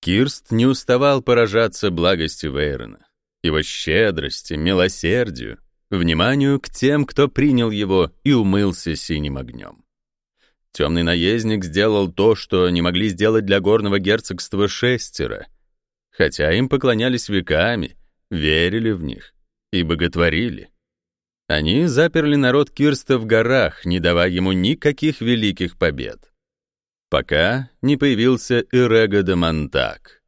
Кирст не уставал поражаться благости Вейрона, его щедрости, милосердию, вниманию к тем, кто принял его и умылся синим огнем. Темный наездник сделал то, что не могли сделать для горного герцогства шестеро, хотя им поклонялись веками, верили в них и боготворили. Они заперли народ Кирста в горах, не давая ему никаких великих побед. Пока не появился Ирега де Монтак,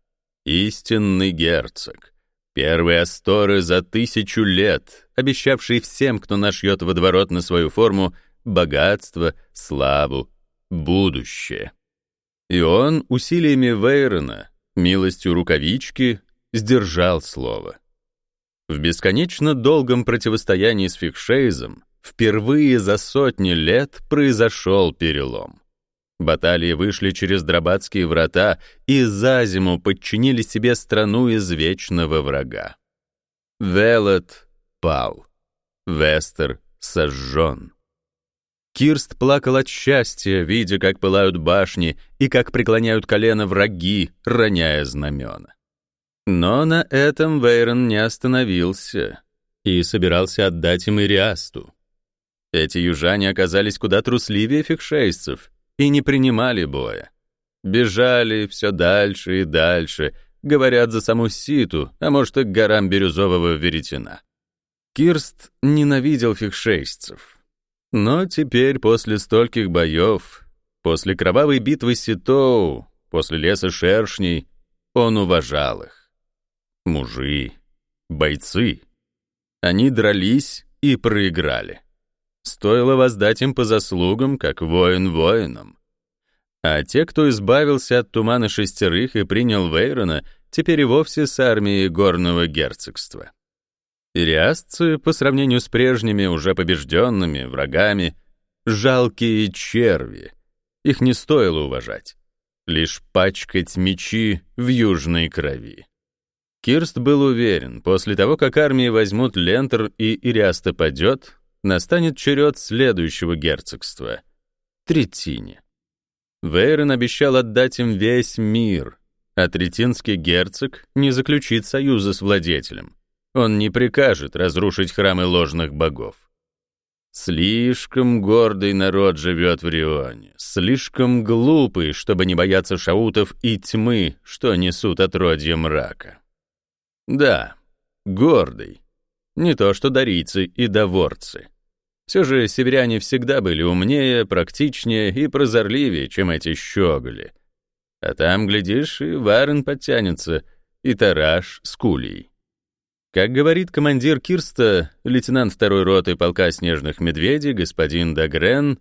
истинный герцог, первый Асторы за тысячу лет, обещавший всем, кто нашьет водоворот на свою форму, богатство, славу, будущее. И он усилиями Вейрона, милостью рукавички, сдержал слово. В бесконечно долгом противостоянии с Фикшейзом впервые за сотни лет произошел перелом. Баталии вышли через Драбатские врата и за зиму подчинили себе страну из вечного врага. Велот пал. Вестер сожжен. Кирст плакал от счастья, видя, как пылают башни и как преклоняют колено враги, роняя знамена. Но на этом Вейрон не остановился и собирался отдать им Ириасту. Эти южане оказались куда трусливее фикшейцев и не принимали боя. Бежали все дальше и дальше, говорят, за саму Ситу, а может, и к горам бирюзового веретена. Кирст ненавидел фикшейцев. Но теперь, после стольких боев, после кровавой битвы Ситоу, после леса шершней, он уважал их мужи, бойцы. Они дрались и проиграли. Стоило воздать им по заслугам, как воин воинам. А те, кто избавился от тумана шестерых и принял Вейрона, теперь и вовсе с армией горного герцогства. Ириасцы, по сравнению с прежними, уже побежденными, врагами, жалкие черви. Их не стоило уважать. Лишь пачкать мечи в южной крови. Кирст был уверен, после того, как армии возьмут Лентер и Ириаста падет, настанет черед следующего герцогства — Третине. Вейрон обещал отдать им весь мир, а третинский герцог не заключит союза с владетелем. Он не прикажет разрушить храмы ложных богов. Слишком гордый народ живет в Рионе, слишком глупый, чтобы не бояться шаутов и тьмы, что несут отродье мрака. Да, гордый. Не то что дарийцы и доворцы. Все же северяне всегда были умнее, практичнее и прозорливее, чем эти щеголи. А там, глядишь, и Варен подтянется, и Тараш с Кулей. Как говорит командир Кирста, лейтенант второй роты полка снежных медведей, господин Дагрен,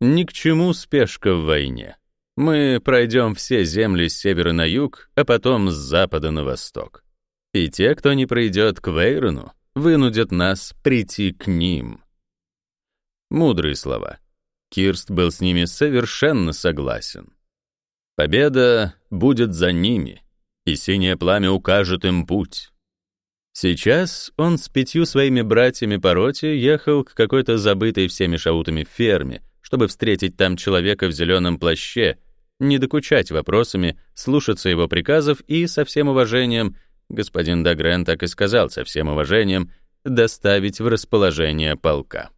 ни к чему спешка в войне. Мы пройдем все земли с севера на юг, а потом с запада на восток. И те, кто не придет к Вейрону, вынудят нас прийти к ним. Мудрые слова. Кирст был с ними совершенно согласен. Победа будет за ними, и синее пламя укажет им путь. Сейчас он с пятью своими братьями по роте ехал к какой-то забытой всеми шаутами ферме, чтобы встретить там человека в зеленом плаще, не докучать вопросами, слушаться его приказов и, со всем уважением, господин Дагрен так и сказал со всем уважением, доставить в расположение полка.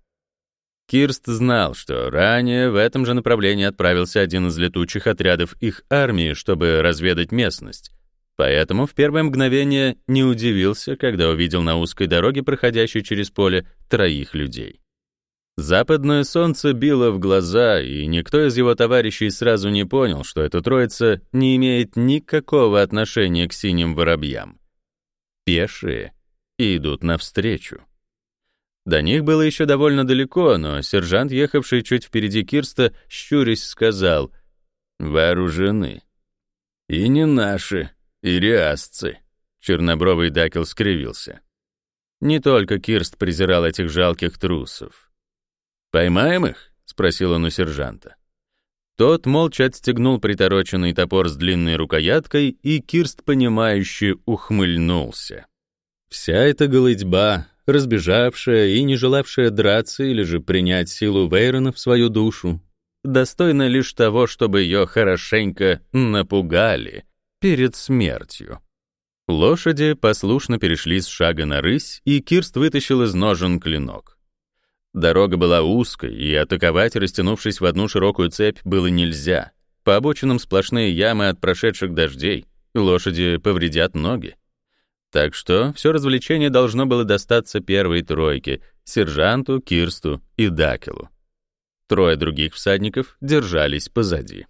Кирст знал, что ранее в этом же направлении отправился один из летучих отрядов их армии, чтобы разведать местность. Поэтому в первое мгновение не удивился, когда увидел на узкой дороге, проходящей через поле, троих людей. Западное солнце било в глаза, и никто из его товарищей сразу не понял, что эта троица не имеет никакого отношения к синим воробьям пешие идут навстречу. До них было еще довольно далеко, но сержант, ехавший чуть впереди Кирста, щурясь, сказал «Вооружены». «И не наши, и риасцы», — чернобровый Дакел скривился. Не только Кирст презирал этих жалких трусов. «Поймаем их?» — спросил он у сержанта. Тот молча отстегнул притороченный топор с длинной рукояткой, и Кирст, понимающе ухмыльнулся. Вся эта голытьба, разбежавшая и не желавшая драться или же принять силу Вейрона в свою душу, достойна лишь того, чтобы ее хорошенько напугали, перед смертью. Лошади послушно перешли с шага на рысь, и Кирст вытащил из ножен клинок. Дорога была узкой, и атаковать, растянувшись в одну широкую цепь, было нельзя. По обочинам сплошные ямы от прошедших дождей, лошади повредят ноги. Так что все развлечение должно было достаться первой тройке — сержанту, Кирсту и Дакелу. Трое других всадников держались позади.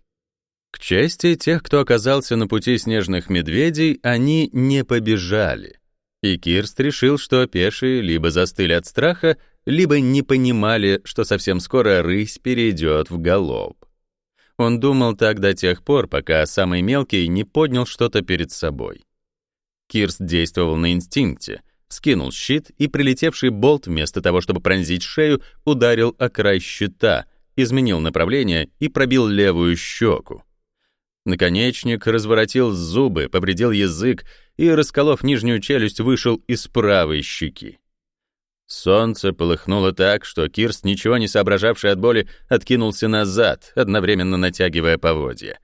К чести тех, кто оказался на пути снежных медведей, они не побежали. И Кирст решил, что пешие либо застыли от страха, либо не понимали, что совсем скоро рысь перейдет в галоп. Он думал так до тех пор, пока самый мелкий не поднял что-то перед собой. Кирст действовал на инстинкте, скинул щит, и прилетевший болт, вместо того, чтобы пронзить шею, ударил о край щита, изменил направление и пробил левую щеку. Наконечник разворотил зубы, повредил язык и, расколов нижнюю челюсть, вышел из правой щеки. Солнце полыхнуло так, что Кирст, ничего не соображавший от боли, откинулся назад, одновременно натягивая поводья.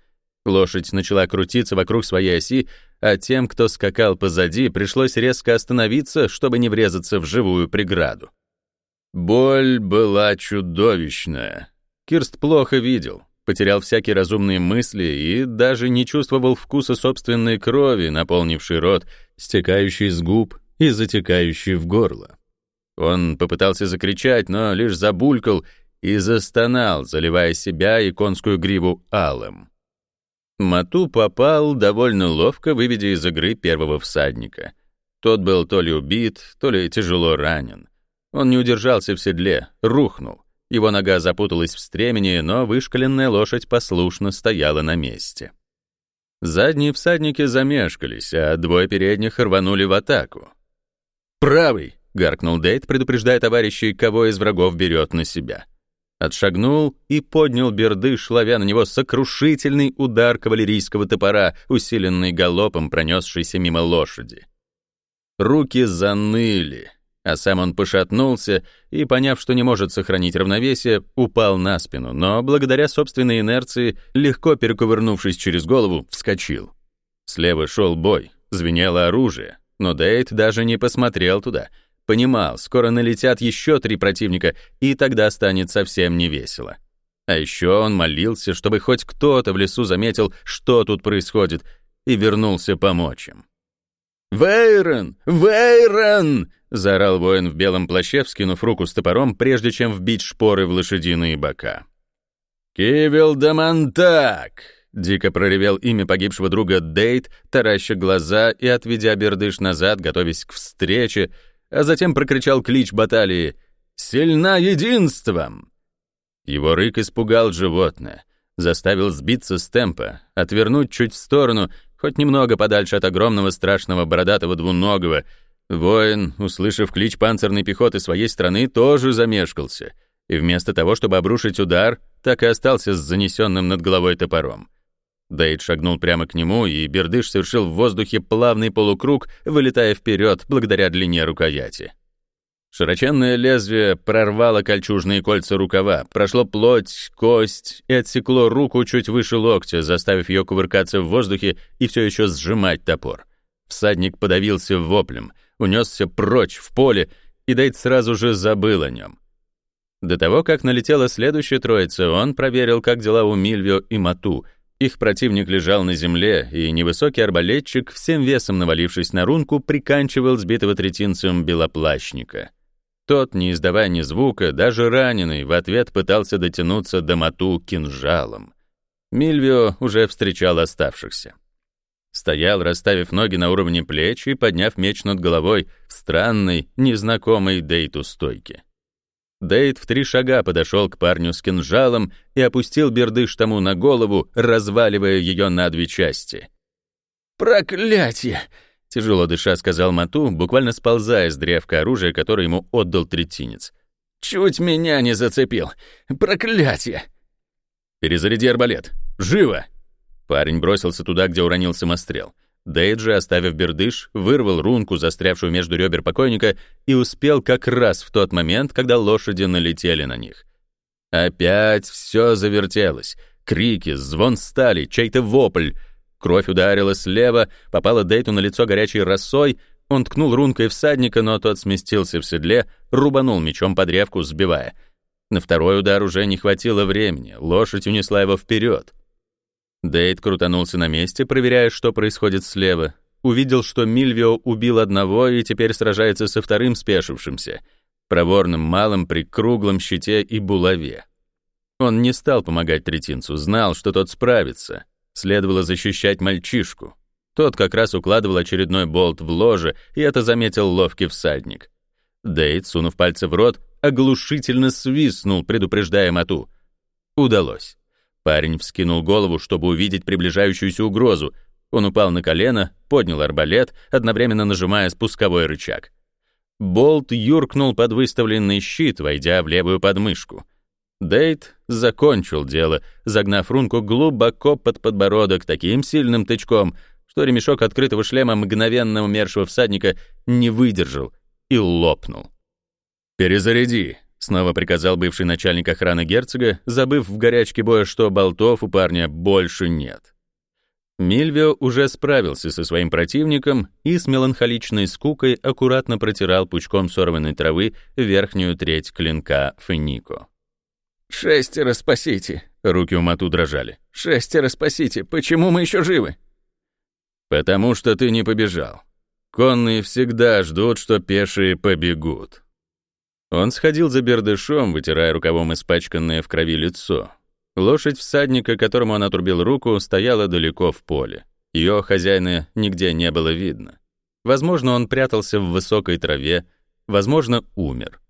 Лошадь начала крутиться вокруг своей оси, а тем, кто скакал позади, пришлось резко остановиться, чтобы не врезаться в живую преграду. Боль была чудовищная. Кирст плохо видел потерял всякие разумные мысли и даже не чувствовал вкуса собственной крови, наполнившей рот, стекающей с губ и затекающей в горло. Он попытался закричать, но лишь забулькал и застонал, заливая себя и конскую гриву алым. Мату попал довольно ловко, выведя из игры первого всадника. Тот был то ли убит, то ли тяжело ранен. Он не удержался в седле, рухнул. Его нога запуталась в стремени, но вышкаленная лошадь послушно стояла на месте. Задние всадники замешкались, а двое передних рванули в атаку. «Правый!» — гаркнул Дейт, предупреждая товарищей, кого из врагов берет на себя. Отшагнул и поднял бердыш, ловя на него сокрушительный удар кавалерийского топора, усиленный галопом, пронесшийся мимо лошади. Руки заныли, а сам он пошатнулся и, поняв, что не может сохранить равновесие, упал на спину, но благодаря собственной инерции, легко перекувырнувшись через голову, вскочил. Слева шел бой, звенело оружие, но Дейт даже не посмотрел туда. Понимал, скоро налетят еще три противника, и тогда станет совсем невесело. А еще он молился, чтобы хоть кто-то в лесу заметил, что тут происходит, и вернулся помочь им. «Вейрон! Вейрон!» — заорал воин в белом плаще, вскинув руку с топором, прежде чем вбить шпоры в лошадиные бока. «Кивил Дамантак!» — дико проревел имя погибшего друга Дейт, тараща глаза и отведя бердыш назад, готовясь к встрече, а затем прокричал клич баталии «Сильна единством!» Его рык испугал животное, заставил сбиться с темпа, отвернуть чуть в сторону, хоть немного подальше от огромного страшного бородатого двуногого — Воин, услышав клич панцирной пехоты своей страны, тоже замешкался, и вместо того, чтобы обрушить удар, так и остался с занесенным над головой топором. Дейд шагнул прямо к нему, и Бердыш совершил в воздухе плавный полукруг, вылетая вперед благодаря длине рукояти. Широченное лезвие прорвало кольчужные кольца рукава, прошло плоть, кость и отсекло руку чуть выше локтя, заставив ее кувыркаться в воздухе и все еще сжимать топор. Всадник подавился воплем — унесся прочь в поле, и Дейт сразу же забыл о нем. До того, как налетела следующая троица, он проверил, как дела у Мильвио и Мату. Их противник лежал на земле, и невысокий арбалетчик, всем весом навалившись на рунку, приканчивал сбитого третинцем белоплащника. Тот, не издавая ни звука, даже раненый, в ответ пытался дотянуться до Мату кинжалом. Мильвио уже встречал оставшихся. Стоял, расставив ноги на уровне плеч и подняв меч над головой в странной, незнакомой Дейту стойке. Дейт в три шага подошел к парню с кинжалом и опустил бердыш тому на голову, разваливая ее на две части. «Проклятие!» — тяжело дыша сказал Мату, буквально сползая с древка оружия, которое ему отдал третинец. «Чуть меня не зацепил! Проклятие!» «Перезаряди арбалет! Живо!» Парень бросился туда, где уронил самострел. Дейджи, оставив бердыш, вырвал рунку, застрявшую между ребер покойника, и успел как раз в тот момент, когда лошади налетели на них. Опять все завертелось. Крики, звон стали, чей-то вопль. Кровь ударила слева, попала Дейту на лицо горячей росой, он ткнул рункой всадника, но тот сместился в седле, рубанул мечом под древку, сбивая. На второй удар уже не хватило времени, лошадь унесла его вперед. Дейт крутанулся на месте, проверяя, что происходит слева. Увидел, что Мильвио убил одного и теперь сражается со вторым спешившимся, проворным малым при круглом щите и булаве. Он не стал помогать третинцу, знал, что тот справится. Следовало защищать мальчишку. Тот как раз укладывал очередной болт в ложе, и это заметил ловкий всадник. Дейт, сунув пальцы в рот, оглушительно свистнул, предупреждая Мату. Удалось. Парень вскинул голову, чтобы увидеть приближающуюся угрозу. Он упал на колено, поднял арбалет, одновременно нажимая спусковой рычаг. Болт юркнул под выставленный щит, войдя в левую подмышку. Дейт закончил дело, загнав рунку глубоко под подбородок таким сильным тычком, что ремешок открытого шлема мгновенно умершего всадника не выдержал и лопнул. «Перезаряди», — снова приказал бывший начальник охраны герцога, забыв в горячке боя, что болтов у парня больше нет. Мильвио уже справился со своим противником и с меланхоличной скукой аккуратно протирал пучком сорванной травы верхнюю треть клинка Фенико. «Шестеро спасите!» — руки у Мату дрожали. «Шестеро спасите! Почему мы еще живы?» «Потому что ты не побежал. Конные всегда ждут, что пешие побегут». Он сходил за бердышом, вытирая рукавом испачканное в крови лицо. Лошадь всадника, которому он отрубил руку, стояла далеко в поле. Ее хозяина нигде не было видно. Возможно, он прятался в высокой траве, возможно, умер.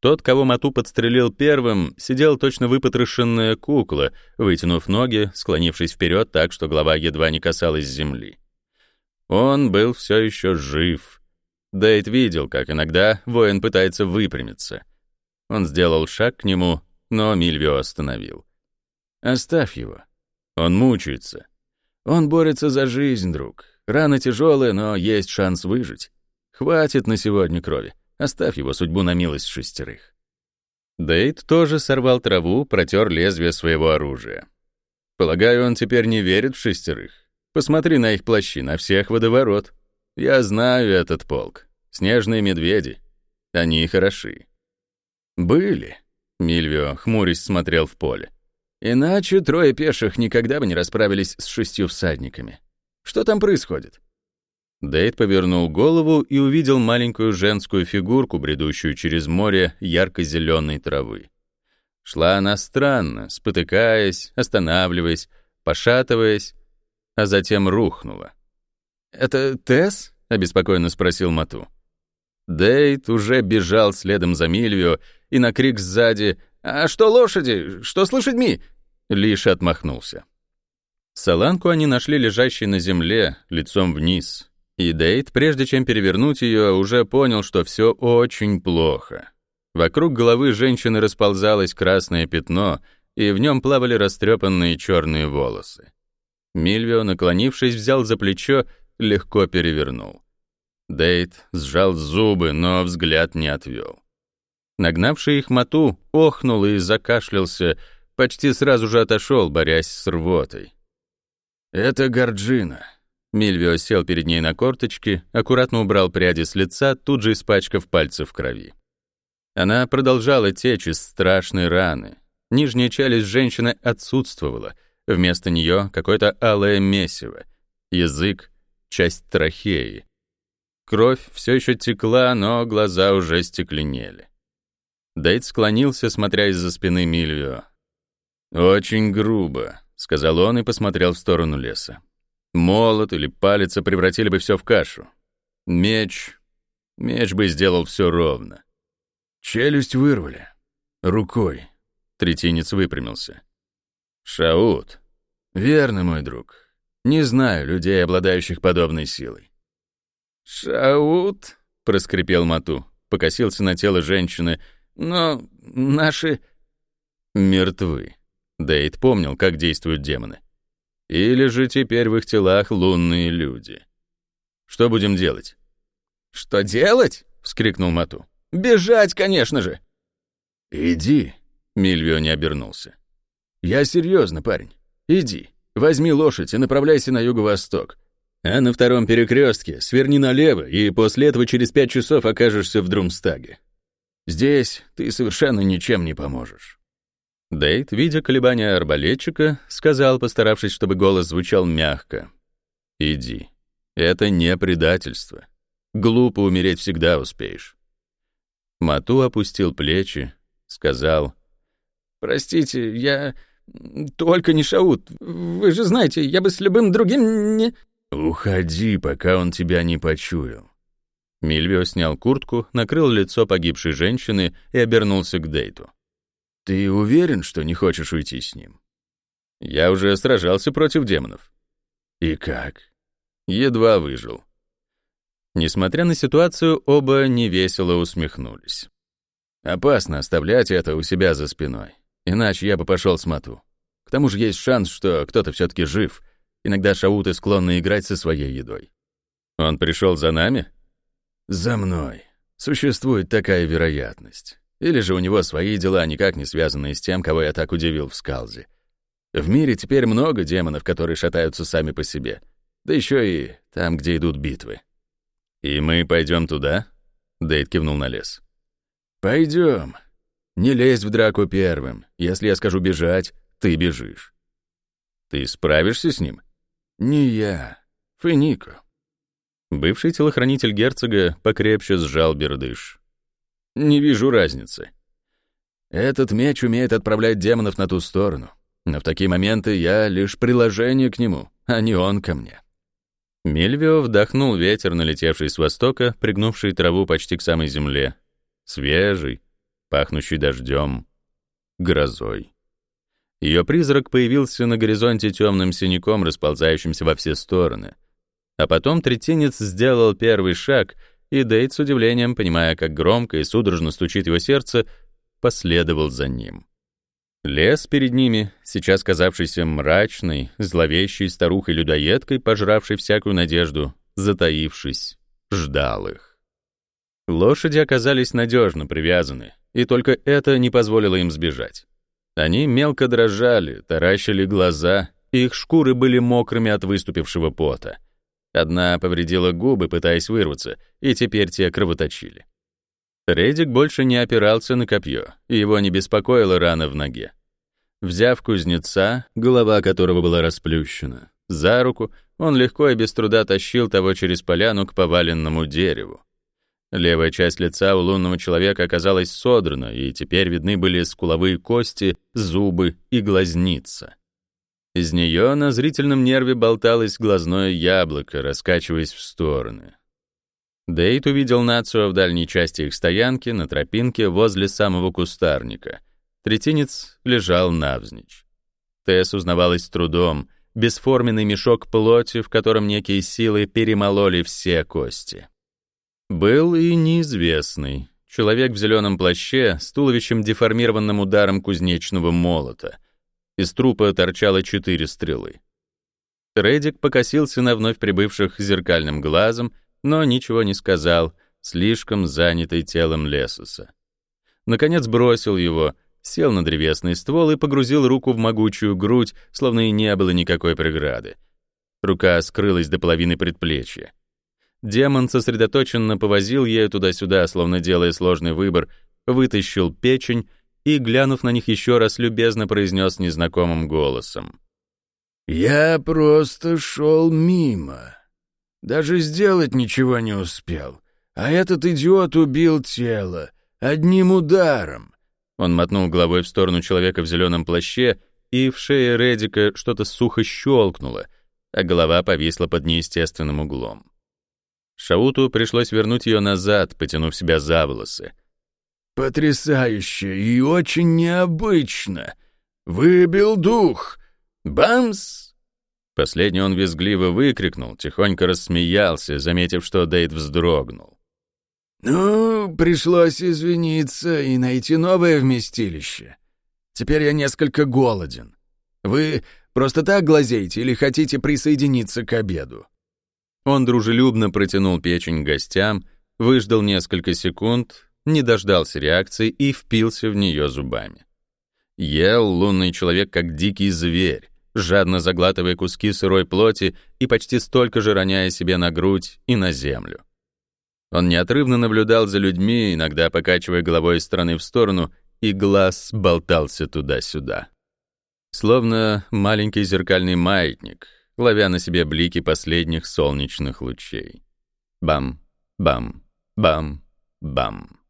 Тот, кого Мату подстрелил первым, сидел точно выпотрошенная кукла, вытянув ноги, склонившись вперед так, что голова едва не касалась земли. Он был все еще жив, Дейт видел, как иногда воин пытается выпрямиться. Он сделал шаг к нему, но Мильвио остановил. «Оставь его. Он мучается. Он борется за жизнь, друг. Рана тяжелая, но есть шанс выжить. Хватит на сегодня крови. Оставь его судьбу на милость шестерых». Дейт тоже сорвал траву, протер лезвие своего оружия. «Полагаю, он теперь не верит в шестерых. Посмотри на их плащи, на всех водоворот. Я знаю этот полк. Снежные медведи. Они хороши. Были. Мильвио, хмурясь, смотрел в поле. Иначе трое пеших никогда бы не расправились с шестью всадниками. Что там происходит? Дейт повернул голову и увидел маленькую женскую фигурку, бредущую через море ярко-зеленой травы. Шла она странно, спотыкаясь, останавливаясь, пошатываясь, а затем рухнула. «Это Тесс?» — обеспокоенно спросил Мату. Дейт уже бежал следом за Мильвио, и на крик сзади «А что лошади? Что с лошадьми?» лишь отмахнулся. Саланку они нашли лежащей на земле, лицом вниз. И Дейт, прежде чем перевернуть ее, уже понял, что все очень плохо. Вокруг головы женщины расползалось красное пятно, и в нем плавали растрепанные черные волосы. Мильвио, наклонившись, взял за плечо, легко перевернул. Дейт сжал зубы, но взгляд не отвел. Нагнавший их мату охнул и закашлялся, почти сразу же отошел, борясь с рвотой. «Это Горджина». Мильвио сел перед ней на корточки, аккуратно убрал пряди с лица, тут же испачкав пальцы в крови. Она продолжала течь из страшной раны. Нижняя челюсть женщины отсутствовала, вместо нее какое-то алое месиво, язык, часть трахеи. Кровь все еще текла, но глаза уже стекленели. Дейт склонился, смотря из-за спины Мильвио. «Очень грубо», — сказал он и посмотрел в сторону леса. «Молот или палец превратили бы все в кашу. Меч... Меч бы сделал все ровно. Челюсть вырвали. Рукой». Третинец выпрямился. «Шаут. Верно, мой друг. Не знаю людей, обладающих подобной силой. «Шаут», — проскрипел Мату, покосился на тело женщины, «но наши...» «Мертвы». Дейт помнил, как действуют демоны. Или же теперь в их телах лунные люди. Что будем делать? «Что делать?» — вскрикнул Мату. «Бежать, конечно же!» «Иди», — Мильвио не обернулся. «Я серьезно, парень. Иди. Возьми лошадь и направляйся на юго-восток. А на втором перекрестке сверни налево, и после этого через пять часов окажешься в Друмстаге. Здесь ты совершенно ничем не поможешь». Дейт, видя колебания арбалетчика, сказал, постаравшись, чтобы голос звучал мягко. «Иди. Это не предательство. Глупо умереть всегда успеешь». Мату опустил плечи, сказал. «Простите, я только не Шаут. Вы же знаете, я бы с любым другим не...» «Уходи, пока он тебя не почуял». Мильвио снял куртку, накрыл лицо погибшей женщины и обернулся к Дейту. «Ты уверен, что не хочешь уйти с ним?» «Я уже сражался против демонов». «И как?» «Едва выжил». Несмотря на ситуацию, оба невесело усмехнулись. «Опасно оставлять это у себя за спиной, иначе я бы пошел с Мату. К тому же есть шанс, что кто-то все-таки жив. Иногда шауты склонны играть со своей едой». «Он пришел за нами?» «За мной. Существует такая вероятность. Или же у него свои дела, никак не связанные с тем, кого я так удивил в Скалзе. В мире теперь много демонов, которые шатаются сами по себе. Да еще и там, где идут битвы». «И мы пойдем туда?» Дейт кивнул на лес. «Пойдем. Не лезь в драку первым. Если я скажу бежать, ты бежишь». «Ты справишься с ним?» «Не я. Фенико». Бывший телохранитель герцога покрепче сжал бердыш. «Не вижу разницы. Этот меч умеет отправлять демонов на ту сторону, но в такие моменты я лишь приложение к нему, а не он ко мне». Мельвио вдохнул ветер, налетевший с востока, пригнувший траву почти к самой земле. Свежий, пахнущий дождем, грозой. Ее призрак появился на горизонте темным синяком, расползающимся во все стороны — а потом третинец сделал первый шаг, и Дейт с удивлением, понимая, как громко и судорожно стучит его сердце, последовал за ним. Лес перед ними, сейчас казавшийся мрачной, зловещей старухой-людоедкой, пожравшей всякую надежду, затаившись, ждал их. Лошади оказались надежно привязаны, и только это не позволило им сбежать. Они мелко дрожали, таращили глаза, их шкуры были мокрыми от выступившего пота — Одна повредила губы, пытаясь вырваться, и теперь те кровоточили. Редик больше не опирался на копье, его не беспокоила рана в ноге. Взяв кузнеца, голова которого была расплющена, за руку, он легко и без труда тащил того через поляну к поваленному дереву. Левая часть лица у лунного человека оказалась содрана, и теперь видны были скуловые кости, зубы и глазница. Из нее на зрительном нерве болталось глазное яблоко, раскачиваясь в стороны. Дейт увидел Нацию в дальней части их стоянки, на тропинке возле самого кустарника. Третинец лежал навзничь. Тесс узнавалась с трудом, бесформенный мешок плоти, в котором некие силы перемололи все кости. Был и неизвестный, человек в зеленом плаще с туловищем деформированным ударом кузнечного молота — из трупа торчало четыре стрелы. Редик покосился на вновь прибывших зеркальным глазом, но ничего не сказал, слишком занятый телом Лесуса. Наконец бросил его, сел на древесный ствол и погрузил руку в могучую грудь, словно и не было никакой преграды. Рука скрылась до половины предплечья. Демон сосредоточенно повозил ею туда-сюда, словно делая сложный выбор, вытащил печень и, глянув на них еще раз, любезно произнес незнакомым голосом. «Я просто шел мимо. Даже сделать ничего не успел. А этот идиот убил тело. Одним ударом». Он мотнул головой в сторону человека в зеленом плаще, и в шее Редика что-то сухо щелкнуло, а голова повисла под неестественным углом. Шауту пришлось вернуть ее назад, потянув себя за волосы. «Потрясающе и очень необычно! Выбил дух! Бамс!» Последний он визгливо выкрикнул, тихонько рассмеялся, заметив, что Дейт вздрогнул. «Ну, пришлось извиниться и найти новое вместилище. Теперь я несколько голоден. Вы просто так глазеете или хотите присоединиться к обеду?» Он дружелюбно протянул печень гостям, выждал несколько секунд, не дождался реакции и впился в нее зубами. Ел лунный человек как дикий зверь, жадно заглатывая куски сырой плоти и почти столько же роняя себе на грудь и на землю. Он неотрывно наблюдал за людьми, иногда покачивая головой из стороны в сторону, и глаз болтался туда-сюда. Словно маленький зеркальный маятник, ловя на себе блики последних солнечных лучей. Бам, бам, бам, бам.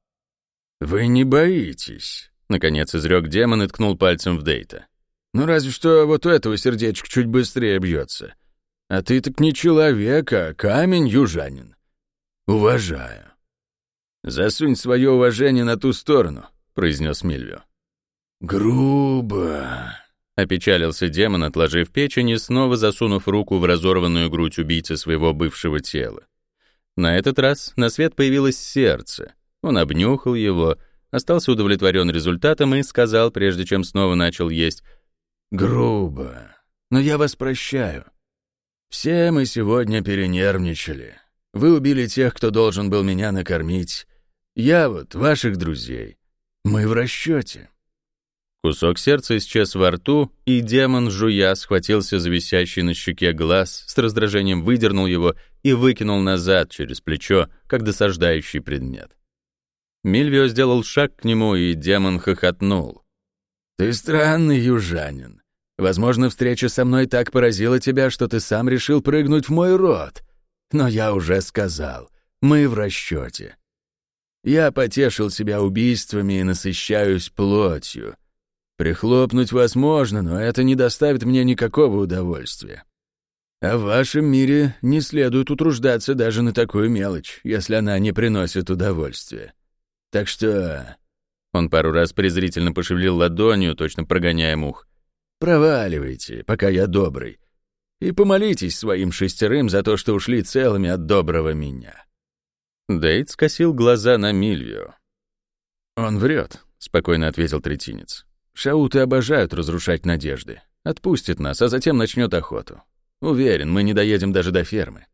«Вы не боитесь?» — наконец изрек демон и ткнул пальцем в Дейта. «Ну разве что вот у этого сердечко чуть быстрее бьется. А ты так не человек, а камень южанин. Уважаю». «Засунь свое уважение на ту сторону», — произнес Мильвио. «Грубо», — опечалился демон, отложив печень и снова засунув руку в разорванную грудь убийцы своего бывшего тела. На этот раз на свет появилось сердце. Он обнюхал его, остался удовлетворен результатом и сказал, прежде чем снова начал есть, «Грубо, но я вас прощаю. Все мы сегодня перенервничали. Вы убили тех, кто должен был меня накормить. Я вот ваших друзей. Мы в расчете. Кусок сердца исчез во рту, и демон, жуя, схватился за висящий на щеке глаз, с раздражением выдернул его и выкинул назад через плечо, как досаждающий предмет. Мильвио сделал шаг к нему, и демон хохотнул. «Ты странный южанин. Возможно, встреча со мной так поразила тебя, что ты сам решил прыгнуть в мой рот. Но я уже сказал, мы в расчете. Я потешил себя убийствами и насыщаюсь плотью». Прихлопнуть вас можно, но это не доставит мне никакого удовольствия. А в вашем мире не следует утруждаться даже на такую мелочь, если она не приносит удовольствия. Так что...» Он пару раз презрительно пошевелил ладонью, точно прогоняя мух. «Проваливайте, пока я добрый. И помолитесь своим шестерым за то, что ушли целыми от доброго меня». Дейт скосил глаза на Мильвио. «Он врет», — спокойно ответил третинец. Шауты обожают разрушать надежды. Отпустит нас, а затем начнет охоту. Уверен, мы не доедем даже до фермы.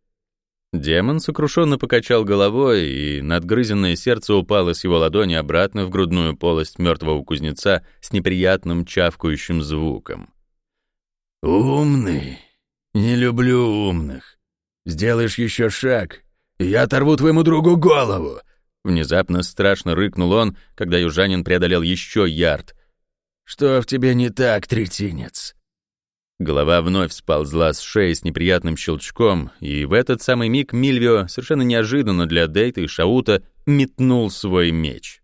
Демон сокрушенно покачал головой, и надгрызенное сердце упало с его ладони обратно в грудную полость мертвого кузнеца с неприятным чавкающим звуком. «Умный. Не люблю умных. Сделаешь еще шаг, и я оторву твоему другу голову!» Внезапно страшно рыкнул он, когда южанин преодолел еще ярд — «Что в тебе не так, третинец?» Голова вновь сползла с шеи с неприятным щелчком, и в этот самый миг Мильвио, совершенно неожиданно для Дейта и Шаута, метнул свой меч.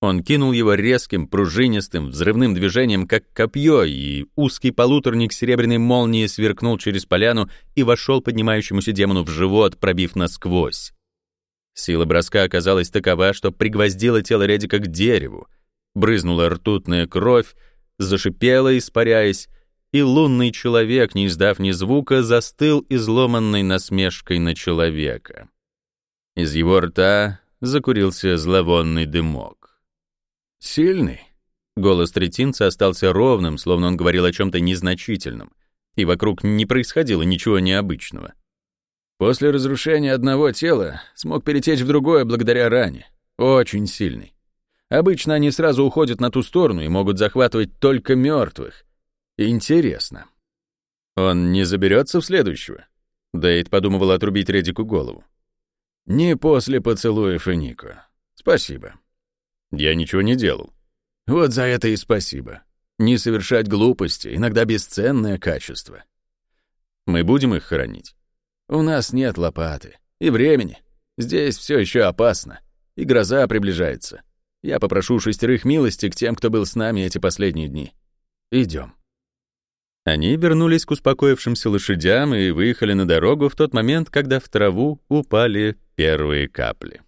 Он кинул его резким, пружинистым, взрывным движением, как копье, и узкий полуторник серебряной молнии сверкнул через поляну и вошел поднимающемуся демону в живот, пробив насквозь. Сила броска оказалась такова, что пригвоздила тело Редика к дереву, брызнула ртутная кровь, зашипела, испаряясь, и лунный человек, не издав ни звука, застыл изломанной насмешкой на человека. Из его рта закурился зловонный дымок. «Сильный?» Голос третинца остался ровным, словно он говорил о чем-то незначительном, и вокруг не происходило ничего необычного. После разрушения одного тела смог перетечь в другое благодаря ране. Очень сильный. Обычно они сразу уходят на ту сторону и могут захватывать только мертвых. Интересно. Он не заберется в следующего? Дейт подумывал отрубить Редику голову. Не после поцелуев и Нико. Спасибо. Я ничего не делал. Вот за это и спасибо. Не совершать глупости, иногда бесценное качество. Мы будем их хоронить? У нас нет лопаты. И времени. Здесь все еще опасно. И гроза приближается. Я попрошу шестерых милости к тем, кто был с нами эти последние дни. Идем. Они вернулись к успокоившимся лошадям и выехали на дорогу в тот момент, когда в траву упали первые капли.